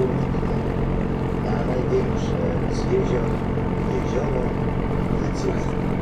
Kierujemy się na największe z jezior, jezioro Decyzji.